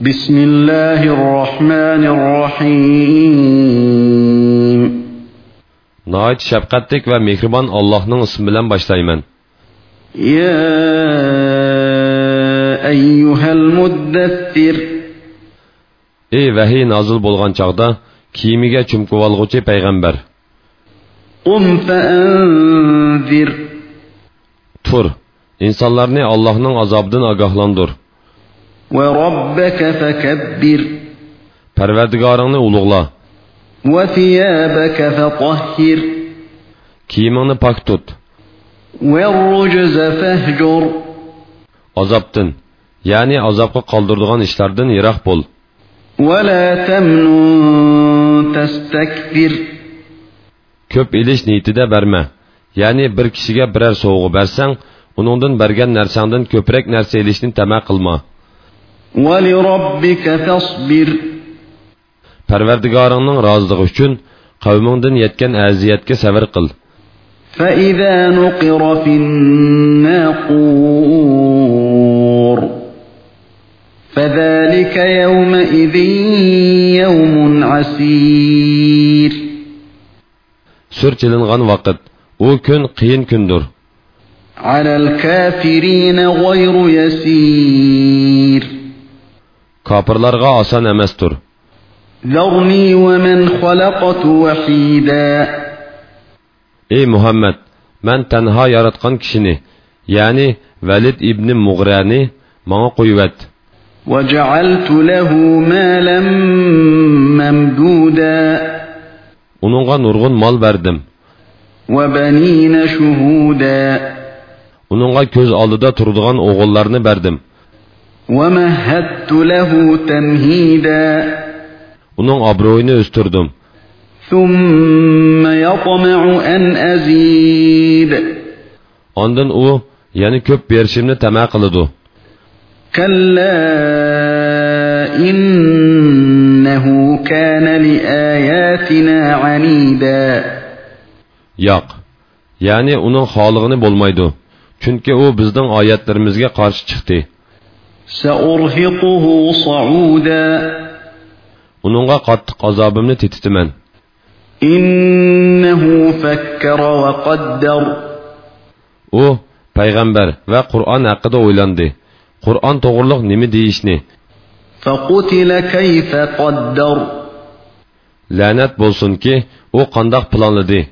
بسم الله الرحمن الرحيم Nəhayət şəfqətlik və mehriban Allah'ın ismi bilan başlayman. يا أيها المدثر Ey vahiy nazil bo'lgan chaqda kiyimiga chumkib olg'uchi payg'ambar, قم فأنذر tur, insonlarni Allohning azobidan ogohlantir. وربك فكبر Parvardigoringni ulug'la, وثيابك فطهر kiyimingni pok tut, والرجز فاهجر azobdan, ya'ni azobga qoldiradigan ishlardan yiroq bo'l. ولا تمنن تستكثر Ko'p elish niyatida berma. Ya'ni bir kishiga biror sovg'a bersang, uningdan bergan narsangdan ko'proq narsa elishni tama qilma. ولربك تصبر Pərverdigarının razılığı üçün qavmından yetken əziyyətkə səvər qıl. فإذا نقر في الناقور فذلك يومئذ يوم عسير. سر جلنغان وقت أو كن قين كندر. على الكافرين غير يسير. Kofirlarga oson emasdir. ذرني ومن خلقت وحيدا Ey Muhammad, men tanho yaratgan kishini, ya'ni Valid ibn Mug'rani menga qo'yvat. وجعلت له مالا ممدودا Uningga nurg'un mol berdim. وبنين شهودا Uningga ko'z oldida turadigan o'g'illarni berdim. ومهدت له تمهيدا Uning obro'yini o'stirdim. ثم يطمع أن أزيد Ondan u yana ko'p berishimni tama qiladi. كلا إنه كان لآياتنا عنيدا Yo'q. Ya'ni uning xolig'ini bo'lmaydi. Chunki u bizning oyatlarimizga qarshi chiqdi. سأرهقه صعودا Uningga qattiq azobimni tetitaman. إنه فكر وقدر U payg'ambar va Qur'on haqida o'ylandi. Qur'on to'g'riliq nima deyishni, فقتل كيف قدر la'nat bo'lsinki, u qandoq planladi.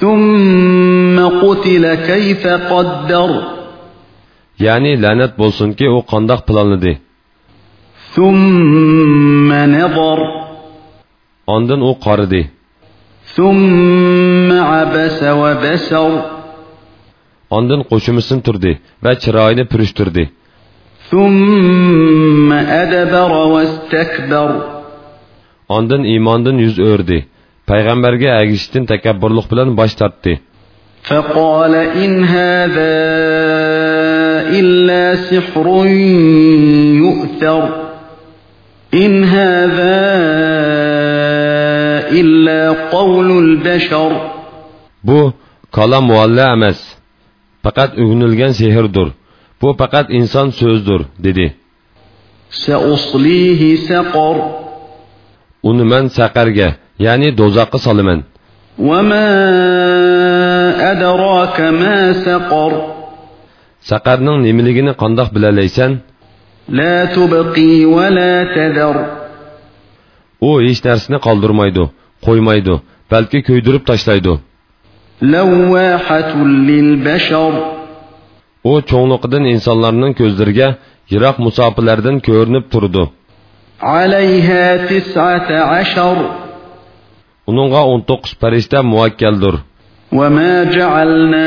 ثم قتل كيف قدر Ya'ni la'nat bo'lsinki, u qandoq planladi. ثم نظر Ondan u qaridi. ثم عبس وبسر Ondan qo'shimisini turdi va chiroyini purishtirdi. ثم أدبر واستكبر Ondan iymondan yuz o'rdi. Payg'ambarga agishishdan takabburlik bilan bosh tortdi. فقال إن هذا إلا سحر يؤثر إن هذا إلا قول البشر Bu kalam mualla emas. Faqat o'gnilgan sehrdir. Bu faqat inson so'zdir, dedi. سأصليه سقر Uni men saqarga, ya'ni do'zaxga solaman. وما أدراك ما سقر Saqarning nimaligini qandoq bilalaysan? La tubqi va la tadar. U hech narsani qoldirmaydi, qo'ymaydi, balki kuydirib tashlaydi. Lawwahatul lil bashar. U cho'ngliqidan insonlarning ko'zlariga yiroq musofirlardan ko'rinib turdi. Alayha 19. Uningga 19 farishta muakkaldir. Wa ma ja'alna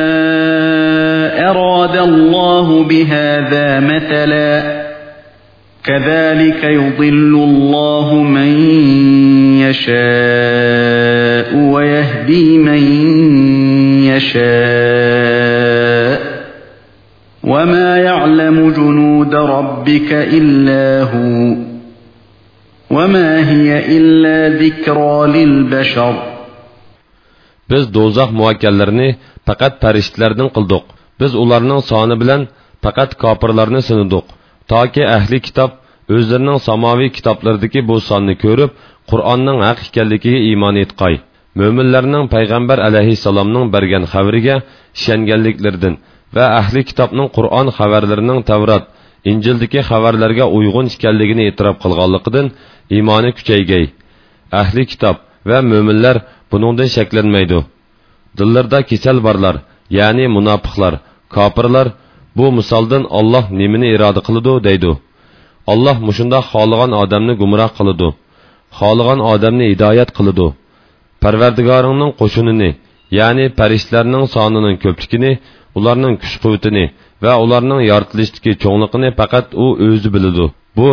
أراد الله بهذا مثلا. كذلك يضل الله من يشاء ويهدي من يشاء. وما يعلم جنود ربك إلا هو. وما هي إلا ذكرى للبشر. Biz do'zax muvakkallarini faqat farishtalardan qildik. Biz ularning soni bilan faqat kofirlarni sinadik toki ahli kitob o'zlarining samoviy kitoblaridagi bu sonni ko'rib qur'onning haq ekanligiga iymon etqay mo'minlarning payg'ambar alayhissalomning bergan xabariga ishonganliklaridan va ahli kitobning qur'on xabarlarining tavrat injildagi xabarlarga uyg'un ekanligini e'tirof qilganligidan iymoni kuchaygay. Ahli kitob va mo'minlar buningdan shaklanmaydi. Dillarda kasal borlar ya'ni munofiqlar Kapırlar bu misaldan Allah nimini irada qiladi deydi. Allah mushunda xohlagan odamni gumroh qiladi. Xohlagan odamni hidoyat qiladi. Parvardigoringning qo'shinini, ya'ni farishtalarning sonining ko'pligini, ularning kuch-quvvatini va ularning yaratilishdagi cho'ngligini faqat u o'zi biladi. Bu,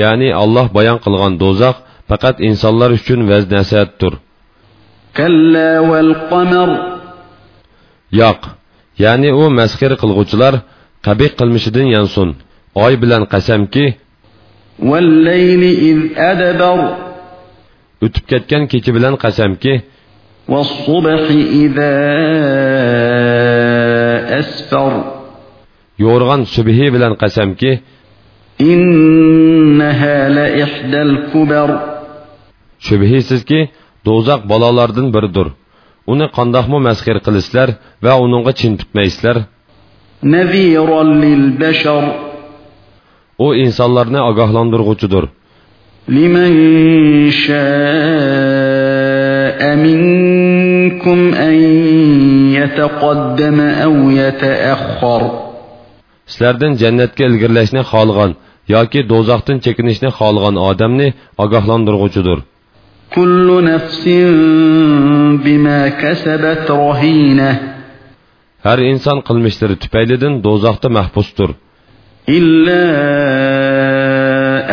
ya'ni Allah bayon qilgan do'zax faqat insonlar uchun vaz nasihatdir. Kalla wal qamar. Yo'q. ya'ni u masxir qilg'uvchilar qabih qilmishidan yansun. Oy bilan qasamki o'tib ketgan kechi bilan qasamki yo'rg'an subhi bilan qasamki shubhisizki do'zax balolardan biridir uni qandoqmi masxir qilisizlar va uningga chin tutmaysizlar? U insonlarni ogohlantirg'uchidir. Liman sha'a minkum an yataqaddama aw yata'akhkhar. Sizlardan jannatga ilgirlashni xohlagan yoki do'zaxdan chekinishni xohlagan odamni ogohlantirg'uchidir. كل نفس بما كسبت رهينة. هر إنسان قلمشتر تبايلدن دوزاقت محبوستر. إلا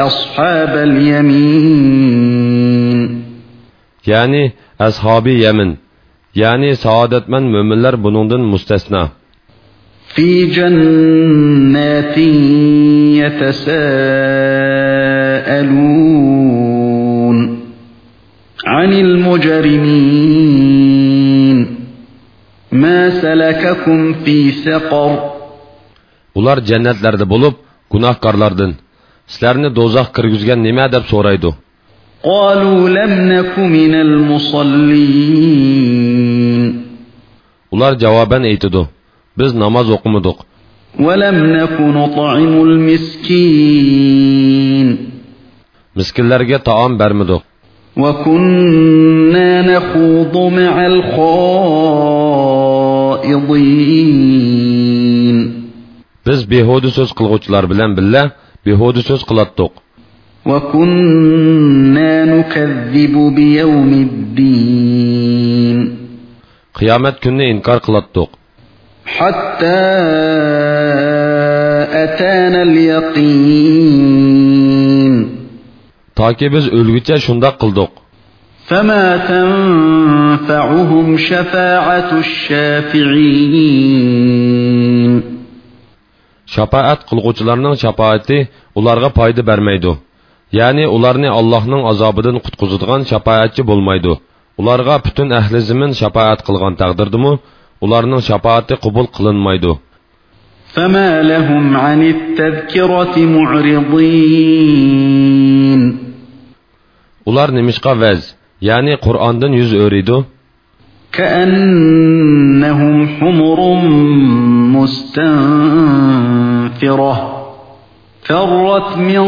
أصحاب اليمين. يعني أصحاب يمين يعني سعادت من مؤمنلر بنوندن مستثنى في جنات يتساءلون. عن المجرمين ما سلككم في سقر ular jannatlarda bo'lib gunohkorlardan sizlarni do'zax kirgizgan nima deb so'raydi قالوا لم نك من المصلين ular javoban aytidi biz namoz o'qimadik ولم نك نطعم المسكين miskinlarga taom bermadik وكنا نخوض مع الخائضين biz behuda so'z qilg'uvchilar bilan billa behuda so'z qilatdiq وكنا نكذب بيوم الدين qiyomat kunni inkor qilatdiq حتى أتانا اليقين toki biz o'lguncha shundoq qildik فما تنفعهم شفاعة الشافعين shafoat qilg'uvchilarning shafoati ularga foyda bermaydi ya'ni ularni allohning azobidan qutqizadigan shafoatchi bo'lmaydi ularga butun ahli zimin shafoat qilgan taqdirdimi ularning shafoati qabul qilinmaydi فما لهم عن التذكرة معرضين ular nimishqa vaz ya'ni qur'ondan yuz o'riydi كأنهم حمر مستنفرة فرت من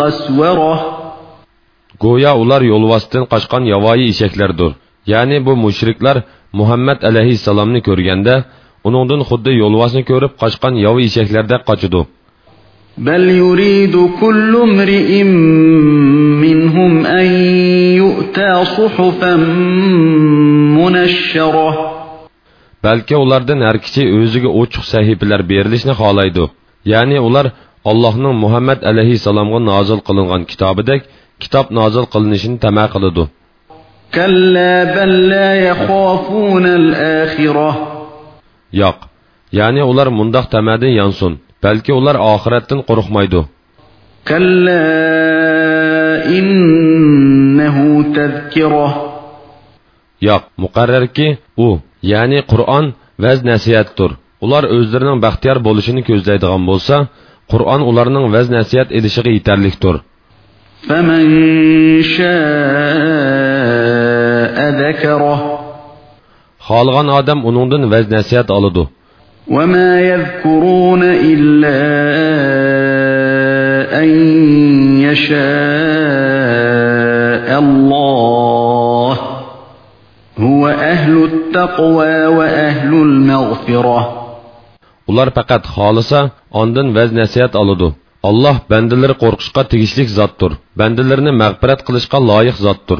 قسورة go'yo ular yo'lvosdan qochgan yovvoyi eshaklardir ya'ni bu mushriklar muhammad alayhissalomni ko'rganda uningdan xuddi yo'lvosni ko'rib qochgan yovi eshaklardek qochidi بل يريد كل امرئ منهم أن يؤتى صحفا منشرة balki ulardan har kishi o'ziga ochiq sahifalar berilishni xohlaydi ya'ni ular allohning muhammad alayhissalomga nozil qilingan kitobidek kitob nozil qilinishini tama qiladi yo'q ya'ni ular mundoq tamadin yonsin balki ular oxiratdan qo'rqmaydi كلا إنه تذكرة yo'q muqarrarki u ya'ni qur'on vaz nasihatdir ular o'zlarining baxtiyor bo'lishini ko'zlaydigan bo'lsa qur'on ularning vaz nasihat elishiga yetarlikdir فمن شاء ذكره xohlagan odam uningdan vaz nasihat oladi وما يذكرون إلا أن يشاء الله هو أهل التقوى وأهل المغفرة ular faqat xohlasa ondan vaz nasihat oladi alloh bandalari qo'rqishga tegishlik zotdir bandalarini mag'firat qilishga loyiq zotdir